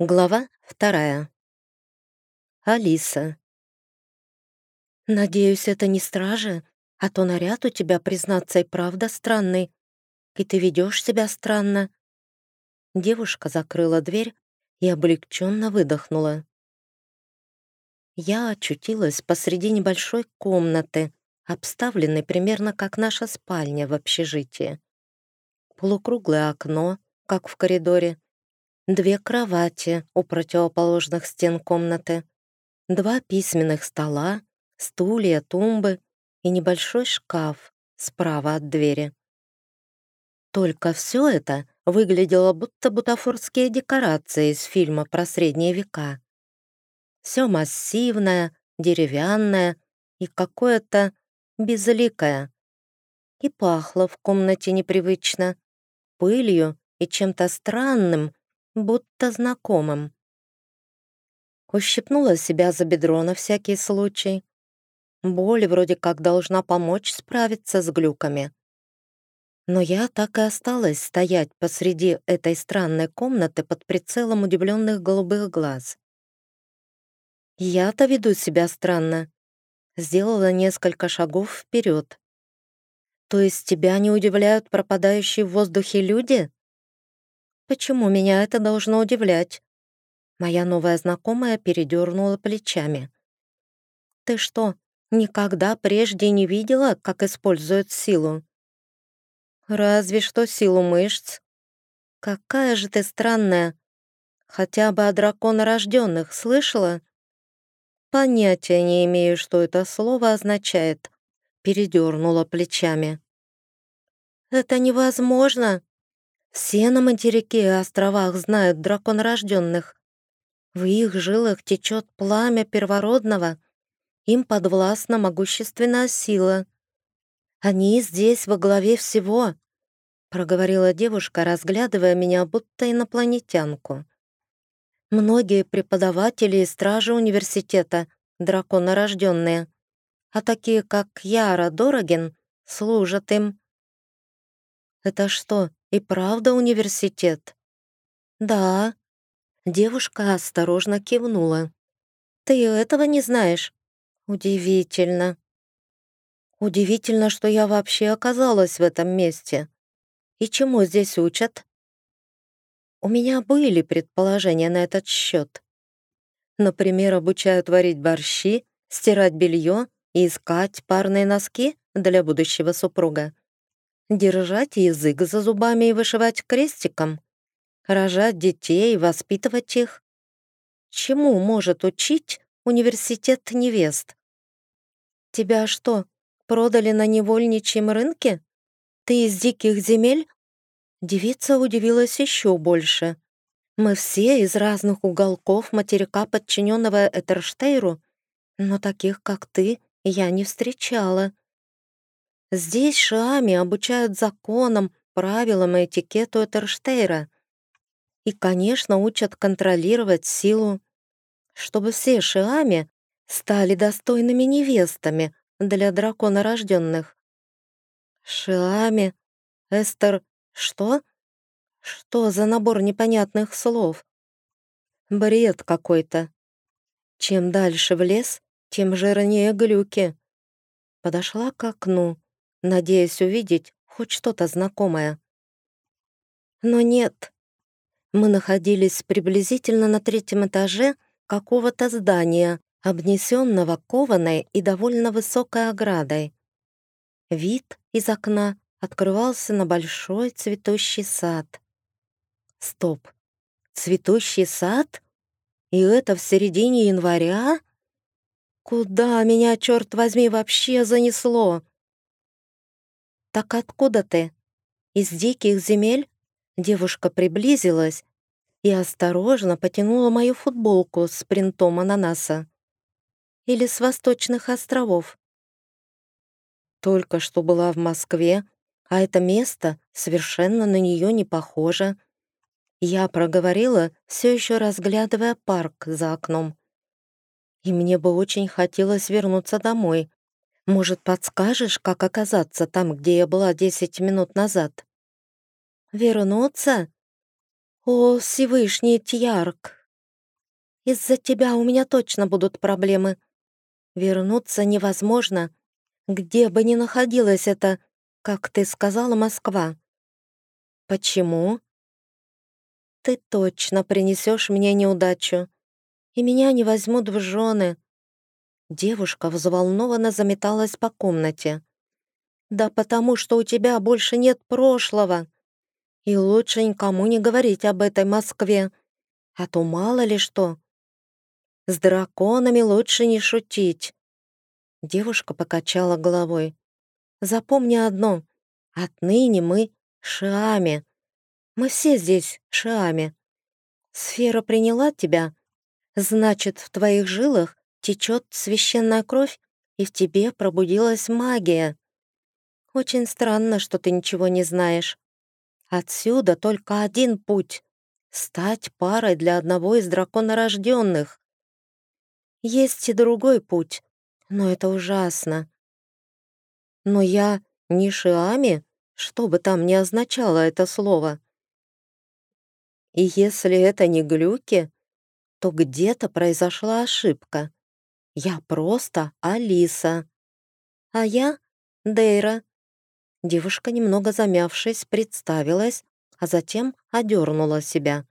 Глава вторая. Алиса. «Надеюсь, это не стражи, а то наряд у тебя, признаться, и правда странный. И ты ведешь себя странно». Девушка закрыла дверь и облегченно выдохнула. Я очутилась посреди небольшой комнаты, обставленной примерно как наша спальня в общежитии. Полукруглое окно, как в коридоре, Две кровати у противоположных стен комнаты, два письменных стола, стулья, тумбы и небольшой шкаф справа от двери. Только все это выглядело будто бутафорские декорации из фильма про средние века. Все массивное, деревянное и какое-то безликое. И пахло в комнате непривычно, пылью и чем-то странным, будто знакомым. Ущипнула себя за бедро на всякий случай. Боль вроде как должна помочь справиться с глюками. Но я так и осталась стоять посреди этой странной комнаты под прицелом удивленных голубых глаз. Я-то веду себя странно. Сделала несколько шагов вперед. То есть тебя не удивляют пропадающие в воздухе люди? Почему меня это должно удивлять? Моя новая знакомая передернула плечами. Ты что, никогда прежде не видела, как используют силу? Разве что силу мышц. Какая же ты странная. Хотя бы о драконорожденных слышала? Понятия не имею, что это слово означает. Передернула плечами. Это невозможно. Все на материке и островах знают драконорожденных. В их жилах течет пламя первородного. Им подвластна могущественная сила. Они здесь во главе всего, проговорила девушка, разглядывая меня будто инопланетянку. Многие преподаватели и стражи университета драконорожденные, а такие, как Яра Дорогин, служат им. Это что, и правда университет?» «Да». Девушка осторожно кивнула. «Ты этого не знаешь?» «Удивительно». «Удивительно, что я вообще оказалась в этом месте. И чему здесь учат?» У меня были предположения на этот счет. Например, обучают варить борщи, стирать белье и искать парные носки для будущего супруга держать язык за зубами и вышивать крестиком, рожать детей воспитывать их. Чему может учить университет невест? Тебя что, продали на невольничьем рынке? Ты из диких земель? Девица удивилась еще больше. Мы все из разных уголков материка, подчиненного Этерштейру, но таких, как ты, я не встречала. Здесь шиами обучают законам, правилам и этикету Этерштейра. И, конечно, учат контролировать силу, чтобы все шиами стали достойными невестами для драконорожденных. Шиами, Эстер, что? Что за набор непонятных слов? Бред какой-то. Чем дальше в лес, тем жирнее глюки. Подошла к окну надеясь увидеть хоть что-то знакомое. Но нет. Мы находились приблизительно на третьем этаже какого-то здания, обнесенного кованой и довольно высокой оградой. Вид из окна открывался на большой цветущий сад. Стоп. Цветущий сад? И это в середине января? Куда меня, черт возьми, вообще занесло? «Так откуда ты? Из диких земель?» Девушка приблизилась и осторожно потянула мою футболку с принтом ананаса. «Или с восточных островов?» Только что была в Москве, а это место совершенно на нее не похоже. Я проговорила, все еще разглядывая парк за окном. И мне бы очень хотелось вернуться домой, может, подскажешь, как оказаться там, где я была десять минут назад? Вернуться? О, Всевышний Тьярк, Из-за тебя у меня точно будут проблемы. Вернуться невозможно, где бы ни находилась эта, как ты сказала, Москва. Почему? Ты точно принесешь мне неудачу, и меня не возьмут в жены. Девушка взволнованно заметалась по комнате. Да потому что у тебя больше нет прошлого. И лучше никому не говорить об этой Москве, а то мало ли что. С драконами лучше не шутить. Девушка покачала головой. Запомни одно. Отныне мы Шиами. Мы все здесь Шиами. Сфера приняла тебя. Значит, в твоих жилах течет священная кровь, и в тебе пробудилась магия. Очень странно, что ты ничего не знаешь. Отсюда только один путь — стать парой для одного из драконорожденных. Есть и другой путь, но это ужасно. Но я не Шиами, что бы там ни означало это слово. И если это не глюки, то где-то произошла ошибка. Я просто Алиса. А я Дейра. Девушка, немного замявшись, представилась, а затем одернула себя.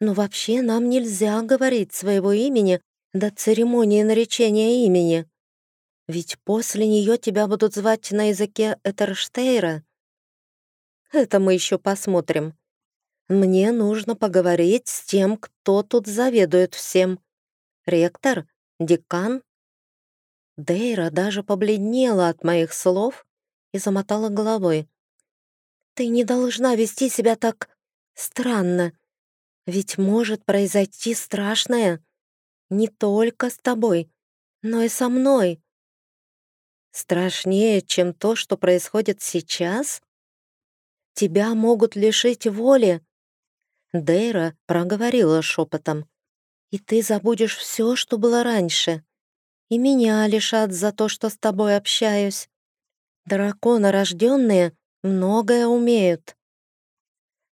Но вообще нам нельзя говорить своего имени до церемонии наречения имени. Ведь после нее тебя будут звать на языке Этерштейра. Это мы еще посмотрим. Мне нужно поговорить с тем, кто тут заведует всем. Ректор? Декан? Дейра даже побледнела от моих слов и замотала головой. «Ты не должна вести себя так странно. Ведь может произойти страшное. Не только с тобой, но и со мной. Страшнее, чем то, что происходит сейчас? Тебя могут лишить воли. Дейра проговорила шепотом. И ты забудешь все, что было раньше. И меня лишат за то, что с тобой общаюсь. Драконорожденные многое умеют.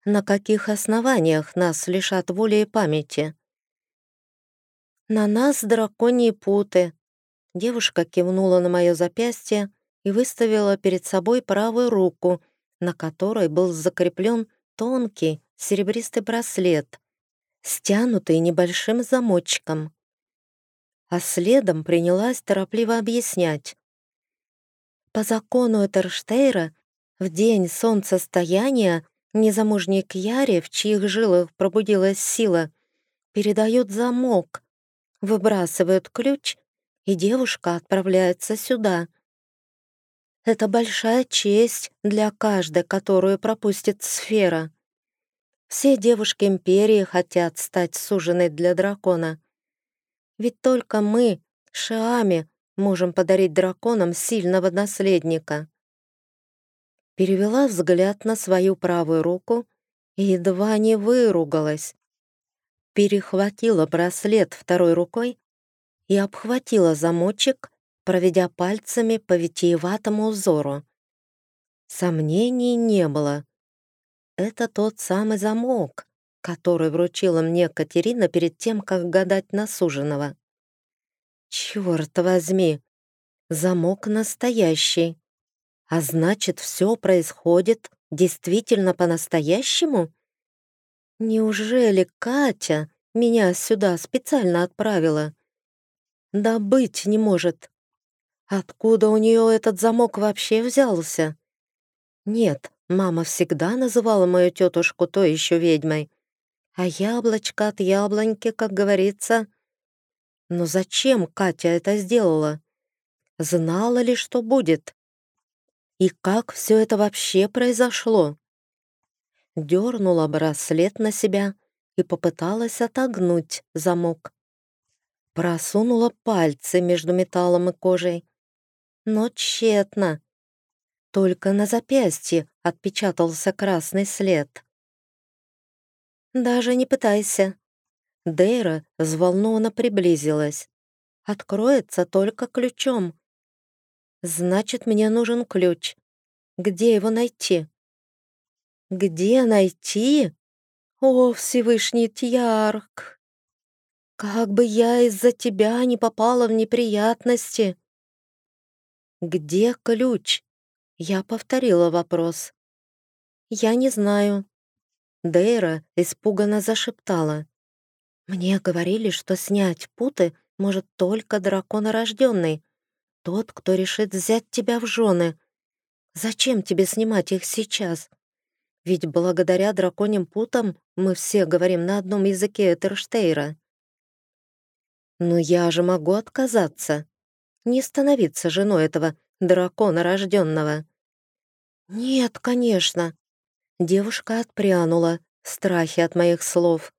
На каких основаниях нас лишат воли и памяти? На нас драконьи путы. Девушка кивнула на мое запястье и выставила перед собой правую руку, на которой был закреплен тонкий серебристый браслет, стянутый небольшим замочком. А следом принялась торопливо объяснять. По закону Этерштейра, в день солнцестояния незамужней Кьяре, в чьих жилах пробудилась сила, передают замок, выбрасывают ключ, и девушка отправляется сюда — это большая честь для каждой, которую пропустит сфера. Все девушки Империи хотят стать суженой для дракона. Ведь только мы, Шиами, можем подарить драконам сильного наследника. Перевела взгляд на свою правую руку и едва не выругалась. Перехватила браслет второй рукой и обхватила замочек, проведя пальцами по витиеватому узору. Сомнений не было. Это тот самый замок, который вручила мне Катерина перед тем, как гадать на суженого. Черт возьми, замок настоящий. А значит, все происходит действительно по-настоящему? Неужели Катя меня сюда специально отправила? Да быть не может. Откуда у нее этот замок вообще взялся? Нет, мама всегда называла мою тетушку той еще ведьмой. А яблочко от яблоньки, как говорится. Но зачем Катя это сделала? Знала ли, что будет? И как все это вообще произошло? Дернула браслет на себя и попыталась отогнуть замок. Просунула пальцы между металлом и кожей но тщетно. Только на запястье отпечатался красный след. «Даже не пытайся». Дейра взволнованно приблизилась. «Откроется только ключом. Значит, мне нужен ключ. Где его найти?» «Где найти? О, Всевышний Тьярк!» Как бы я из-за тебя не попала в неприятности. Где ключ? Я повторила вопрос. Я не знаю. Дейра испуганно зашептала. Мне говорили, что снять путы может только драконорожденный, тот, кто решит взять тебя в жены. Зачем тебе снимать их сейчас? Ведь благодаря драконьим путам мы все говорим на одном языке Этерштейра. Но я же могу отказаться, не становиться женой этого дракона рожденного. Нет, конечно. Девушка отпрянула, в страхе от моих слов.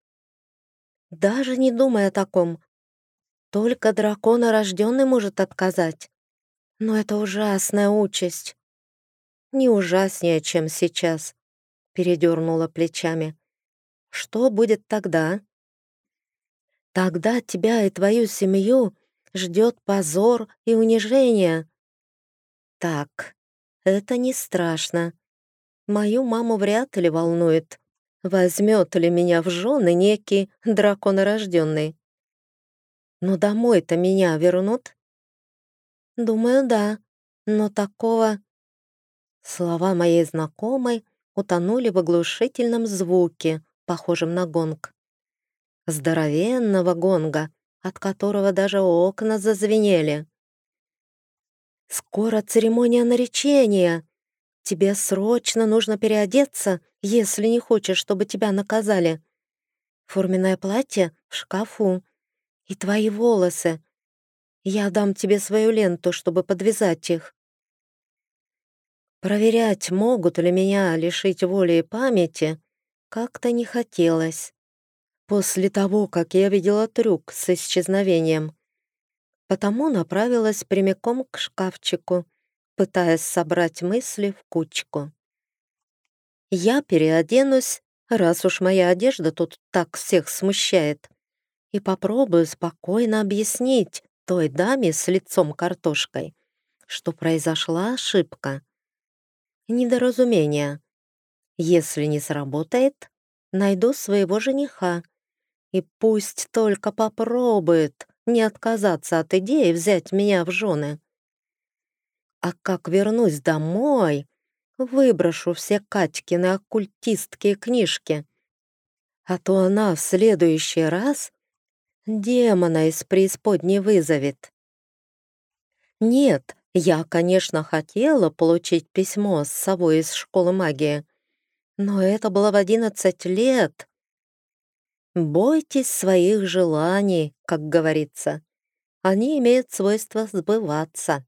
Даже не думай о таком. Только дракона рожденный может отказать. Но это ужасная участь. Не ужаснее, чем сейчас, передернула плечами. Что будет тогда? Тогда тебя и твою семью ждет позор и унижение. Так, это не страшно. Мою маму вряд ли волнует, возьмет ли меня в жены некий драконорожденный. Но домой-то меня вернут? Думаю, да, но такого... Слова моей знакомой утонули в оглушительном звуке, похожем на гонг здоровенного гонга, от которого даже окна зазвенели. «Скоро церемония наречения. Тебе срочно нужно переодеться, если не хочешь, чтобы тебя наказали. Форменное платье в шкафу. И твои волосы. Я дам тебе свою ленту, чтобы подвязать их. Проверять, могут ли меня лишить воли и памяти, как-то не хотелось после того, как я видела трюк с исчезновением. Потому направилась прямиком к шкафчику, пытаясь собрать мысли в кучку. Я переоденусь, раз уж моя одежда тут так всех смущает, и попробую спокойно объяснить той даме с лицом картошкой, что произошла ошибка. Недоразумение. Если не сработает, найду своего жениха и пусть только попробует не отказаться от идеи взять меня в жены. А как вернусь домой, выброшу все Катькины оккультистские книжки. А то она в следующий раз демона из преисподней вызовет. Нет, я, конечно, хотела получить письмо с собой из школы магии, но это было в одиннадцать лет, Бойтесь своих желаний, как говорится. Они имеют свойство сбываться.